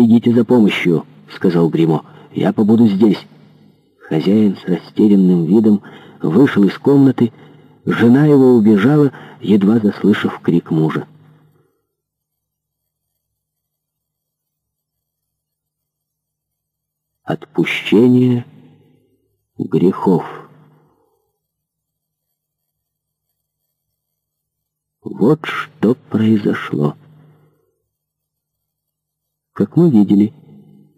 «Идите за помощью», — сказал Гримо. «Я побуду здесь». Хозяин с растерянным видом вышел из комнаты. Жена его убежала, едва заслышав крик мужа. Отпущение грехов Вот что произошло. Как мы видели,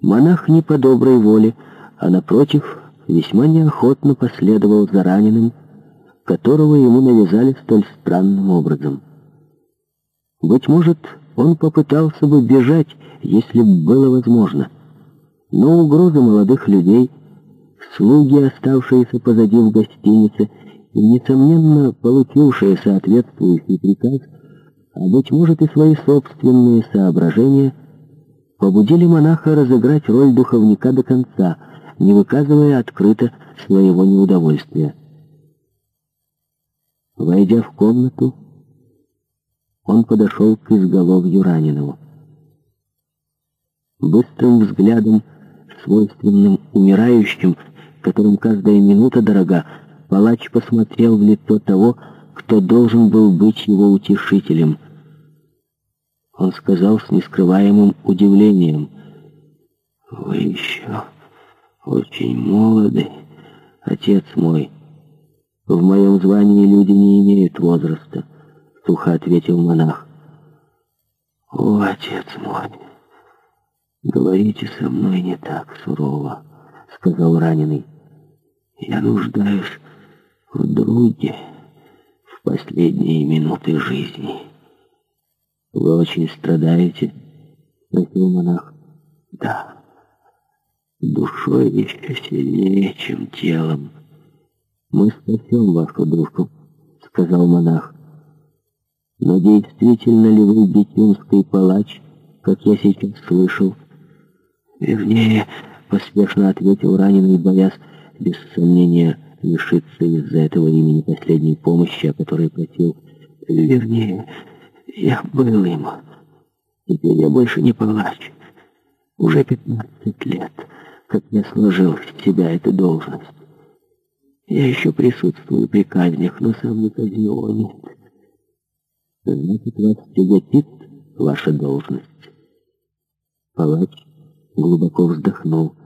монах не по доброй воле, а напротив, весьма неохотно последовал за раненым, которого ему навязали столь странным образом. Быть может, он попытался бы бежать, если бы было возможно. Но угрозы молодых людей, слуги, оставшиеся позади в гостинице, и, несомненно, получившие соответствующий приказ, а, быть может, и свои собственные соображения, побудили монаха разыграть роль духовника до конца, не выказывая открыто своего неудовольствия. Войдя в комнату, он подошел к изголовью раненого. Быстрым взглядом, свойственным умирающим, которым каждая минута дорога, палач посмотрел в лицо того, кто должен был быть его утешителем — он сказал с нескрываемым удивлением. «Вы еще очень молоды, отец мой. В моем звании люди не имеют возраста», — сухо ответил монах. «О, отец мой, говорите со мной не так сурово», — сказал раненый. «Я нуждаюсь в друге в последние минуты жизни». «Вы очень страдаете?» — спросил монах. «Да. Душой еще сильнее, чем телом». «Мы спасем вашу душу», — сказал монах. «Но действительно ли вы бетюнский палач, как я сейчас слышал?» «Вернее», — поспешно ответил раненый, боясь, без сомнения, лишиться из-за этого имени последней помощи, о которой просил. «Вернее...» Я был им. Теперь я больше не палач. Уже 15 лет, как я сложил в себя эту должность. Я еще присутствую при казнях, но сам не казнил, нет. Значит, вас тяготит ваша должность. Палач глубоко вздохнул.